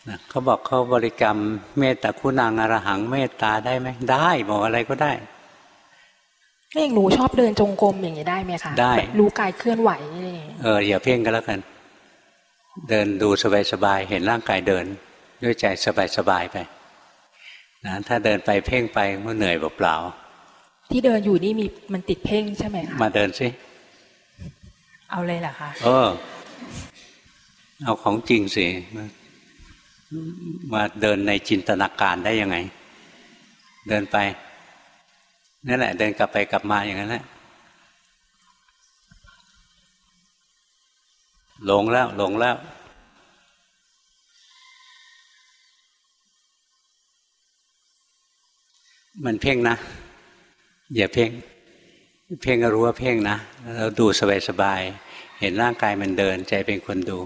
นะเขาบอกเขาบริกรรมเมตตาคุณังอรหังเมตตาได้ไหมได้บอกอะไรก็ได้ ก็อย่างหนูชอบเดินจงกรมอย่างนี้ได้ไหมคะได้รู้กายเคลื่อนไหวเอออย่าเพ่งก็แล้วกัน เดินดูสบายๆเห็นร่างกายเดิน ด้วยใจสบายๆไปนะถ้าเดินไปเพ่งไปมันเหนื่อยเปล่าที่เดินอยู่นี่มีมันติดเพ่งใช่ไหมคะมาเดินสิเอาเลยเหรอคะเออ เอาของจริงสิมาเดินในจินตนาการได้ยังไง เดินไป นั่นแหละ เดินกลับไปกลับมาอย่างนั้นแหละหลงแล้ว หลงแล้วมันเพ่งนะ อย่าเพ่ง เพ่งก็รู้ว่าเพ่งนะเราดูสบายๆเห็นร่างกายมันเดินใจเป็นคนดู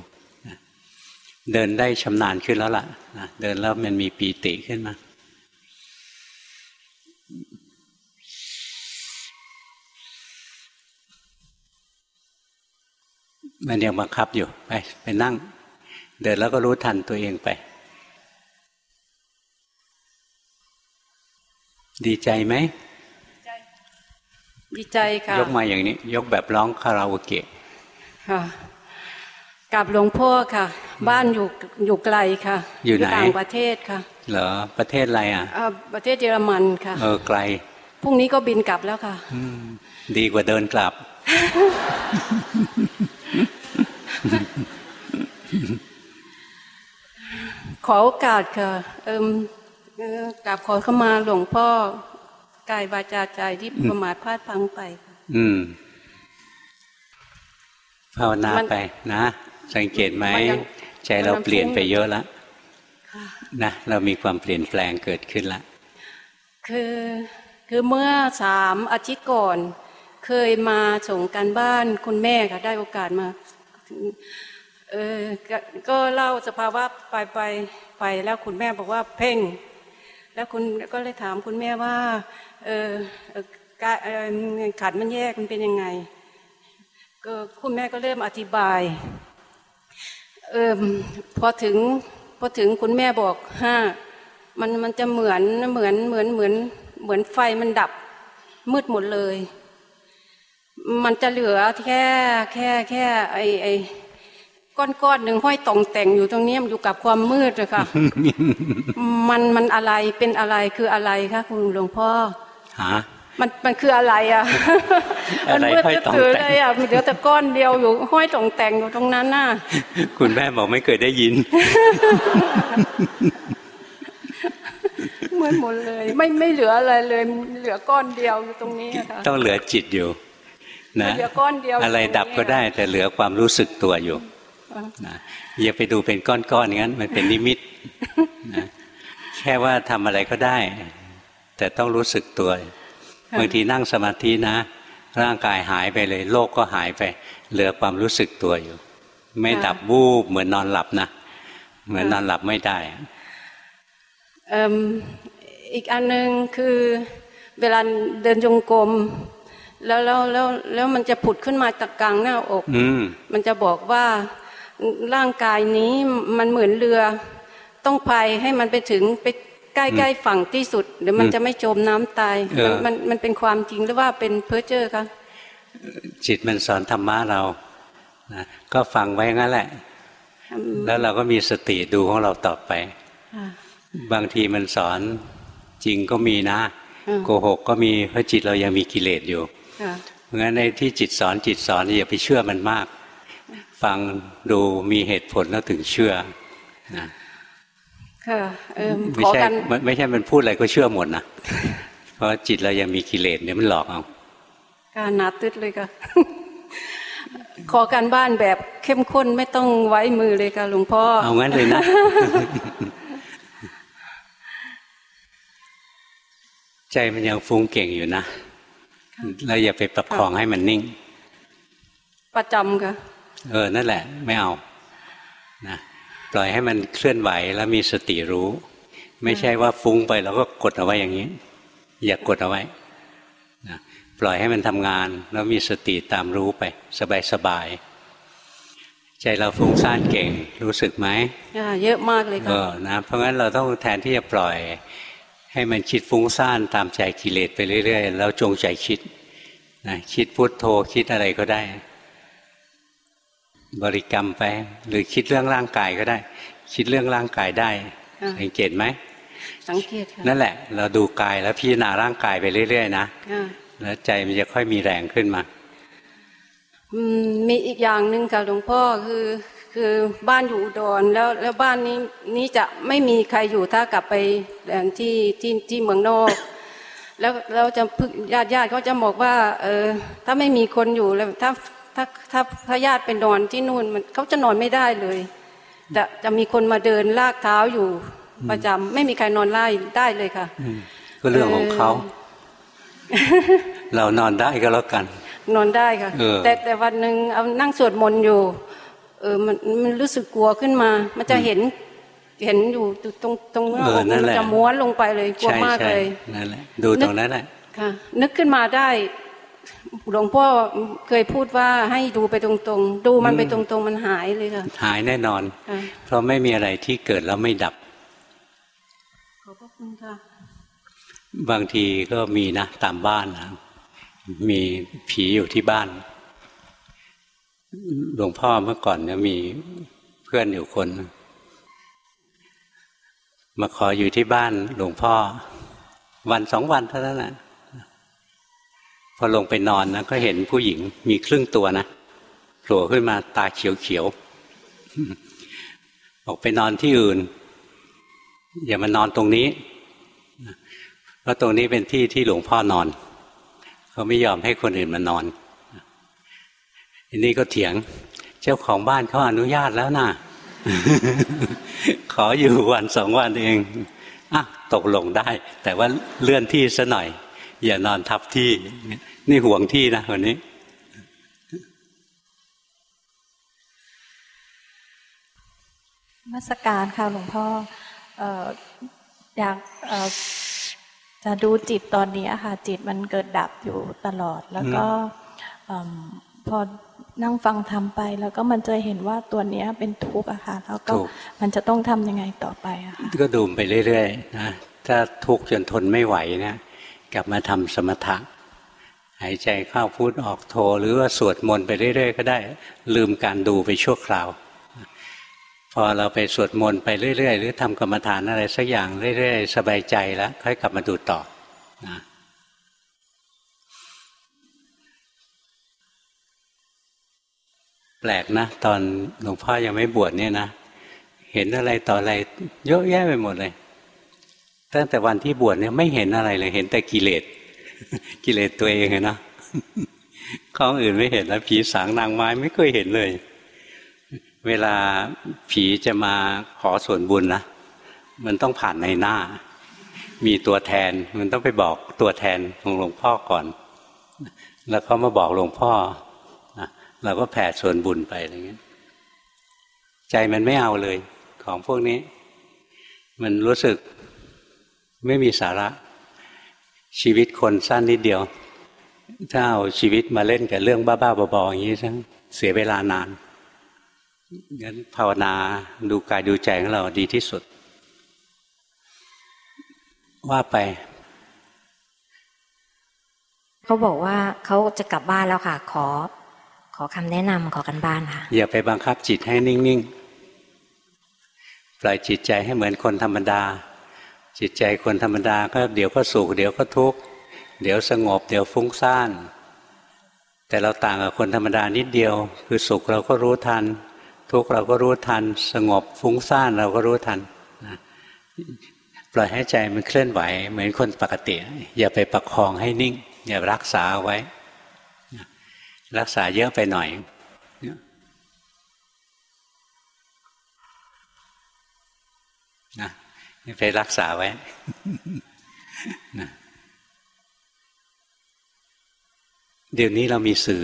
เดินได้ชำนาญขึ้นแล้วล่ะเดินแล้วมันมีปีติขึ้นมา มันยังบังคับอยู่ไปไปนั่ง เดินแล้วก็รู้ทันตัวเองไป ดีใจไหมดีใจค่ะ ยกมาอย่างนี้ ยกแบบร้องคาราโอเกะค่ะกับหลวงพ่อค่ะ บ้านอยู่อยู่ไกลค่ะ อยู่ไหนต่างประเทศค่ะเหรอประเทศอะไรอะประเทศเยอรมันค่ะ เออไกลพรุ่งนี้ก็บินกลับแล้วค่ะดีกว่าเดินกลับ ขอโอกาสค่ะเอิมกราบขอเข้ามาหลวงพ่อกายวาจาใจที่ประมาทพลาดพังไปอืมภาวนาไปนะ สังเกตไหมใจเราเปลี่ยนไปเยอะแล้วนะเรามีความเปลี่ยนแปลงเกิดขึ้นแล้วคือคือเมื่อสามอาทิตย์ก่อน เคยมาส่งกันบ้านคุณแม่ค่ะได้โอกาสมา เออก็เล่าสภาวะไปไปไปแล้วคุณแม่บอกว่าเพ่ง แล้วคุณก็เลยถามคุณแม่ว่าเออขัดมันแยกมันเป็นยังไง ก็คุณแม่ก็เริ่มอธิบายเออพอถึงพอถึงคุณแม่บอกห้ามันมันจะเหมือนเหมือนเหมือนเหมือนเหมือนไฟมันดับมืดหมดเลย มันจะเหลือแค่แค่แค่ไอไอก้อนๆหนึ่งห้อยตองแต่งอยู่ตรงนี้มันอยู่กับความมืดเลยค่ะ มันมันอะไรเป็นอะไรคืออะไรคะคุณหลวงพ่อฮะมันมันคืออะไรอะ มันมืดตื้อเลยอะมีเดี๋ยวแต่ก้อนเดียวอยู่ห้อยตองแต่งอยู่ตรงนั้นน่ะ คุณแม่บอกไม่เคยได้ยิน เหมือนหมดเลย ไม่ไม่เหลืออะไรเลย เหลือก้อนเดียวอยู่ตรงนี้ค่ะต้องเหลือจิตอยู่ นะเหลือก้อนเดียวอะไรดับก็ได้แต่เหลือความรู้สึกตัวอยู่นะอย่าไปดูเป็นก้อนๆงั้น มันเป็นนิมิตนะแค่ว่าทำอะไรก็ได้ แต่ต้องรู้สึกตัวบางทีนั่งสมาธินะ ร่างกายหายไปเลย โลกก็หายไป เหลือความรู้สึกตัวอยู่ ไม่ดับวูบเหมือนนอนหลับนะเหมือนนอนหลับไม่ได้อีกอันหนึ่งคือเวลาเดินจงกรม แล้วแล้วแล้วแล้วมันจะผุดขึ้นมาตะกลางหน้าอกมันจะบอกว่าร่างกายนี้มันเหมือนเรือ ต้องพายให้มันไปถึงไปใกล้ๆฝั่งที่สุดเดี๋ยวมันจะไม่จมน้ำตายมันมันมันเป็นความจริงหรือว่าเป็นเพ้อเจ้อคะจิตมันสอนธรรมะเรานะก็ฟังไว้งั้นแหละ แล้วเราก็มีสติดูของเราต่อไป บางทีมันสอนจริงก็มีนะ โกหกก็มีเพราะจิตเรายังมีกิเลสอยู่ เพราะงั้นในที่จิตสอนจิตสอนอย่าไปเชื่อมันมาก ฟังดูมีเหตุผลแล้วถึงเชื่อนะค่ะไม่ใช่ไม่ใช่มันพูดอะไรก็เชื่อหมดนะเพราะจิตเรายังมีกิเลสเนี่ยมันหลอกเอาการนาตึดเลยค่ะขอการบ้านแบบเข้มข้นไม่ต้องไว้มือเลยค่ะหลวงพ่อเอางั้นเลยนะใจมันยังฟุ้งเก่งอยู่นะ เราอย่าไปประคองให้มันนิ่ง ประจำค่ะ เออ นั่นแหละ ไม่เอา นะ ปล่อยให้มันเคลื่อนไหวแล้วมีสติรู้ ไม่ใช่ว่าฟุ้งไปแล้วก็กดเอาไว้อย่างนี้ อย่ากดเอาไว้นะปล่อยให้มันทำงาน แล้วมีสติตามรู้ไป สบายๆใจเราฟุ้งซ่านเก่ง รู้สึกไหมเยอะมากเลยค่ะเออนะ เพราะงั้นเราต้องแทนที่จะปล่อย ให้มันคิดฟุ้งซ่านตามใจกิเลสไปเรื่อย ๆ แล้วจงใจคิดนะคิดพุทโธคิดอะไรก็ได้ บริกรรมไป หรือคิดเรื่องร่างกายก็ได้ คิดเรื่องร่างกายได้สังเกตไหมสังเกตนั่นแหละ เราดูกายแล้วพิจารณาร่างกายไปเรื่อย ๆ นะแล้วใจมันจะค่อยมีแรงขึ้นมามีอีกอย่างหนึ่งค่ะหลวงพ่อคือ คือบ้านอยู่อุดรแล้วแล้วบ้านนี้นี้จะไม่มีใครอยู่ถ้ากลับไปที่ที่ที่เมืองนอก แล้วเราจะพึ่งญาติญาติเขาจะบอกว่า เออ ถ้าไม่มีคนอยู่แล้วถ้าถ้าถ้าพญาติเป็นนอนที่นู่นมันเขาจะนอนไม่ได้เลย จะจะมีคนมาเดินลากเท้าอยู่ประจำไม่มีใครนอนไล่ได้เลยค่ะก็เรื่องของเขาเรานอนได้ก็แล้วกัน นอนได้ค่ะแต่แต่วันหนึ่งเอานั่งสวดมนต์อยู่ เออมันมันรู้สึกกลัวขึ้นมา มันจะเห็นเห็นอยู่ตรงตรงนั้นมันจะม้วนลงไปเลยกลัวมากเลยนั่นแหละดูตรงนั้นแหละค่ะ นึกขึ้นมาได้หลวงพ่อเคยพูดว่าให้ดูไปตรงๆ ดูมันไปตรงๆ มันหายเลยค่ะ หายแน่นอน เพราะไม่มีอะไรที่เกิดแล้วไม่ดับ ขอบพระคุณค่ะ บางทีก็มีนะตามบ้านนะมีผีอยู่ที่บ้าน หลวงพ่อเมื่อก่อนเนี่ยมีเพื่อนอยู่คน มาขออยู่ที่บ้านหลวงพ่อ วันสองวันเท่านั้นแหละพอลงไปนอนนะก็เห็นผู้หญิงมีครึ่งตัวนะโผล่ขึ้นมาตาเขียวๆออกไปนอนที่อื่น อย่ามานอนตรงนี้เพราะตรงนี้เป็นที่ที่หลวงพ่อนอน เขาไม่ยอมให้คนอื่นมานอน อันนี้ก็เถียง เจ้าของบ้านเขาอนุญาตแล้วนะขออยู่วันสองวันเองอะตกลงได้ แต่ว่าเลื่อนที่ซะหน่อย อย่านอนทับที่ นี่ห่วงที่นะวันนี้มาสการค่ะหลวงพ่ออยากจะดูจิตตอนนี้ค่ะ จิตมันเกิดดับอยู่ตลอด แล้วก็พอ นั่งฟังทำไป แล้วก็มันจะเห็นว่าตัวนี้เป็นทุกข์อะค่ะแล้วก็มันจะต้องทำยังไงต่อไปอะค่ะก็ดูไปเรื่อยๆนะถ้าทุกข์จนทนไม่ไหวนะกลับมาทำสมถะหายใจเข้าพูดออกโทหรือว่าสวดมนต์ไปเรื่อยๆก็ได้ ลืมการดูไปชั่วคราว พอเราไปสวดมนต์ไปเรื่อยๆ หรือทำกรรมฐานอะไรสักอย่างเรื่อยๆ สบายใจแล้วค่อยกลับมาดูต่อนะ แปลกนะ ตอนหลวงพ่อยังไม่บวชเนี่ยนะ เห็นอะไรต่ออะไรเยอะแยะไปหมดเลย ตั้งแต่วันที่บวชเนี่ยไม่เห็นอะไรเลย เห็นแต่กิเลสกิเลสตัวเองเนะของอื่นไม่เห็นแล้วผีสางนางไม้ไม่เคยเห็นเลย เวลาผีจะมาขอส่วนบุญนะมันต้องผ่านในหน้า มีตัวแทน มันต้องไปบอกตัวแทนของหลวงพ่อก่อน แล้วเขามาบอกหลวงพ่อ เราก็แผ่ส่วนบุญไปอะไรเงี้ย ใจมันไม่เอาเลย ของพวกนี้ มันรู้สึกไม่มีสาระ ชีวิตคนสั้นนิดเดียว ถ้าเอาชีวิตมาเล่นกับเรื่องบ้าๆบอๆอย่างนี้ฉันเสียเวลานานงั้นภาวนาดูกายดูใจของเราดีที่สุด ว่าไป เขาบอกว่าเขาจะกลับบ้านแล้วค่ะ ขอ ขอคำแนะนำขอกันบ้านค่ะ อย่าไปบังคับจิตให้นิ่งๆ ปล่อยจิตใจให้เหมือนคนธรรมดา จิตใจคนธรรมดาก็เดี๋ยวก็สุขเดี๋ยวก็ทุกข์เดี๋ยวสงบ เดี๋ยวฟุ้งซ่าน แต่เราต่างกับคนธรรมดานิดเดียว คือสุขเราก็รู้ทัน ทุกข์เราก็รู้ทัน สงบฟุ้งซ่านเราก็รู้ทันนะปล่อยให้ใจมันเคลื่อนไหว เหมือนคนปกติ อย่าไปประคองให้นิ่ง อย่ารักษาไว้ รักษาเยอะไปหน่อย นะไปรักษาไว้นะเดี๋ยวนี้เรามีสื่อ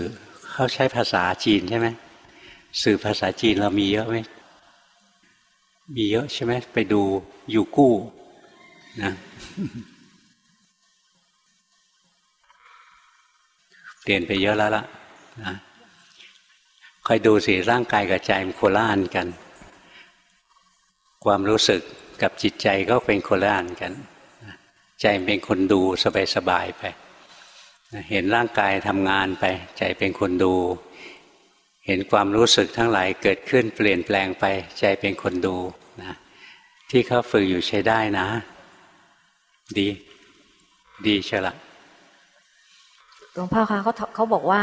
เขาใช้ภาษาจีนใช่ไหมสื่อภาษาจีนเรามีเยอะไหมมีเยอะใช่ไหมไปดูยูกู้นะเปลี่ยนไปเยอะแล้วล่ะ นะคอยดูสิร่างกายกับใจมันโคละอันกัน ความรู้สึกกับจิตใจก็เป็นโคละอันกัน ใจเป็นคนดูสบายๆไป เห็นร่างกายทำงานไป ใจเป็นคนดู เห็นความรู้สึกทั้งหลายเกิดขึ้นเปลี่ยนแปลงไป ใจเป็นคนดูนะที่เขาฝึกอยู่ใช้ได้นะ ดี ดีเชีละหลวงพ่อคะเขาเขาบอกว่า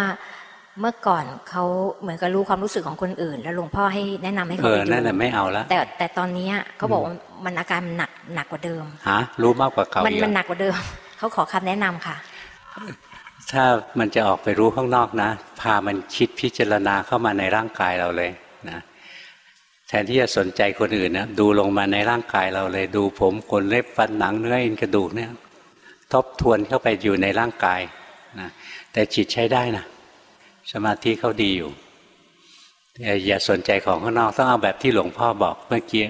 เมื่อก่อนเขาเหมือนกับรู้ความรู้สึกของคนอื่น แล้วหลวงพ่อให้แนะนำให้เขาไปดูนั่นแหละไม่เอาแล้วแต่แต่ตอนนี้เขาบอกว่ามันอาการมันหนักหนักกว่าเดิมฮะรู้มากกว่าเก่ามันมันหนักกว่าเดิมเขาขอคำแนะนำค่ะ ถ้ามันจะออกไปรู้ข้างนอกนะ พามันคิดพิจารณาเข้ามาในร่างกายเราเลยนะแทนที่จะสนใจคนอื่นนะดูลงมาในร่างกายเราเลย ดูผมขนเล็บฟันหนังเนื้ออินกระดูกเนี่ย ทบทวนเข้าไปอยู่ในร่างกายนะแต่จิตใช้ได้นะ สมาธิเขาดีอยู่แต่อย่าสนใจของข้างนอกต้องเอาแบบที่หลวงพ่อบอกเมื่อกี้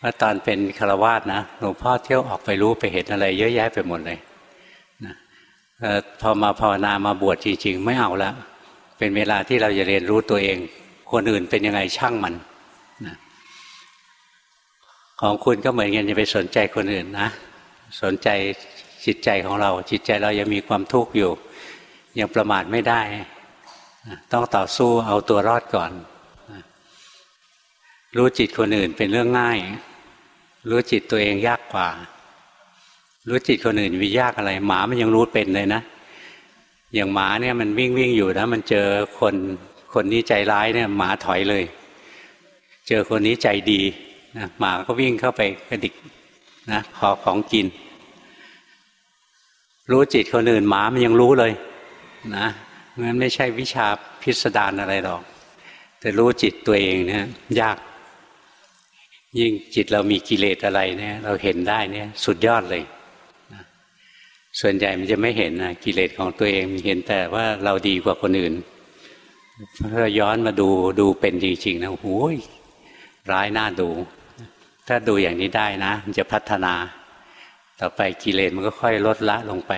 ว่าตอนเป็นฆราวาสนะหลวงพ่อเที่ยวออกไปรู้ไปเห็นอะไร เยอะแยะไปหมดเลยพอมาภาวนามาบวชจริง ๆ ไม่เอาแล้วเป็นเวลาที่เราจะเรียนรู้ตัวเอง คนอื่นเป็นยังไงช่างมันนะของคุณก็เหมือนกันจะไปสนใจคนอื่นนะ สนใจจิตใจของเรา จิตใจเรายังมีความทุกข์อยู่ ยังประมาทไม่ได้ ต้องต่อสู้เอาตัวรอดก่อน รู้จิตคนอื่นเป็นเรื่องง่าย รู้จิตตัวเองยากกว่า รู้จิตคนอื่นมียากอะไร หมามันยังรู้เป็นเลยนะ อย่างหมาเนี่ยมันวิ่งวิ่งอยู่นะมันเจอคนคนนี้ใจร้ายเนี่ยหมาถอยเลย เจอคนนี้ใจดีนะหมาก็วิ่งเข้าไปกระดิกนะขอของกิน รู้จิตคนอื่นหมามันยังรู้เลย นะ มันไม่ใช่วิชาพิสดารอะไรหรอก แต่รู้จิตตัวเองเนี่ยยาก ยิ่งจิตเรามีกิเลสอะไรเนี่ย เราเห็นได้เนี่ย สุดยอดเลย ส่วนใหญ่มันจะไม่เห็นนะกิเลสของตัวเองเห็นแต่ว่าเราดีกว่าคนอื่นถ้าย้อนมาดูดูเป็นจริงๆนะโอ้ยร้ายน่าดู ถ้าดูอย่างนี้ได้นะ มันจะพัฒนา ต่อไปกิเลสมันก็ค่อยลดละลงไป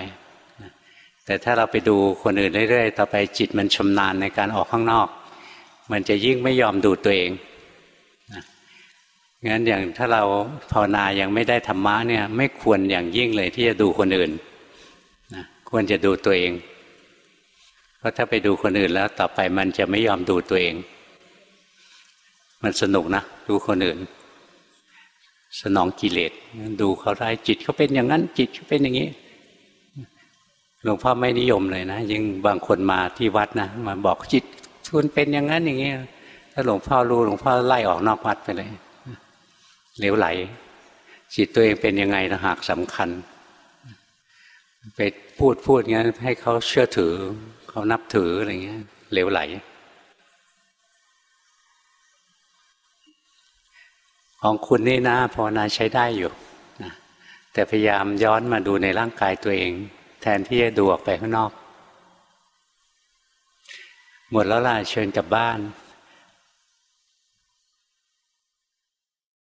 แต่ถ้าเราไปดูคนอื่นเรื่อยๆ ต่อไปจิตมันชำนาญในการออกข้างนอก มันจะยิ่งไม่ยอมดูตัวเองงั้นอย่างถ้าเราภาวนายังไม่ได้ธรรมะเนี่ยไม่ควรอย่างยิ่งเลยที่จะดูคนอื่นควรจะดูตัวเอง เพราะถ้าไปดูคนอื่นแล้วต่อไปมันจะไม่ยอมดูตัวเอง มันสนุกนะดูคนอื่น สนองกิเลสดูเขาได้จิตเขาเป็นอย่างนั้นจิตเขาเป็นอย่างนี้ หลวงพ่อไม่นิยมเลยนะยิ่งบางคนมาที่วัดนะมาบอกจิตคุณเป็นอย่างนั้นอย่างนี้ถ้าหลวงพ่อรู้หลวงพ่อไล่ออกนอกวัดไปเลยเหลวไหล จิตตัวเองเป็นยังไงนะหากสำคัญ ไปพูดพูดงั้น ให้เขาเชื่อถือ เขานับถืออะไรเงี้ยเหลวไหล ของคุณนี่นะภาวนาใช้ได้อยู่นะแต่พยายามย้อนมาดูในร่างกายตัวเอง แทนที่จะดูออกไปข้างนอก หมดแล้วล่ะเชิญกลับบ้าน